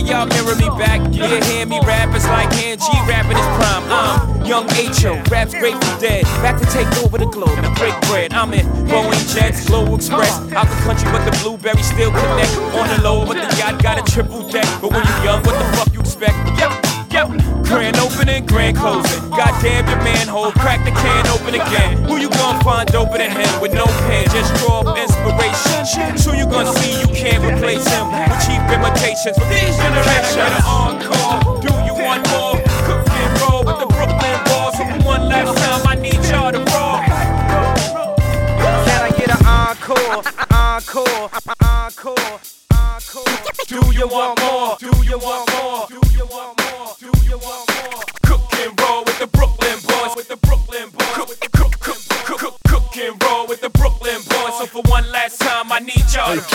of y'all mirror me back. Yeah, hear me rap, it's like G rapping his prime. I'm young H.O., raps Grateful Dead. Back to take over the globe and break bread. I'm in Boeing Jets, Global Express. Out the country, but the blueberries still connect. On the low, but the yacht got a triple deck. But when you young, what the fuck you expect? Yep, yep. Grand opening, grand closing. Goddamn your manhole, crack the can open again. Who you gonna find open than him with no pen? Just draw cheap imitations from these generations? Encore, do you want more? Cook and roll with the Brooklyn Balls. So one last time, I need y'all to roll. Can I get an encore? Encore, encore, encore. Do you want more? Do you want more? Do you want more? Do you want more? Cook and roll with the Brooklyn boys. With the Brooklyn boys. Cook, cook, cook, cook, cook, cook and roll with the Brooklyn boys. So for one last time, I need y'all to roll.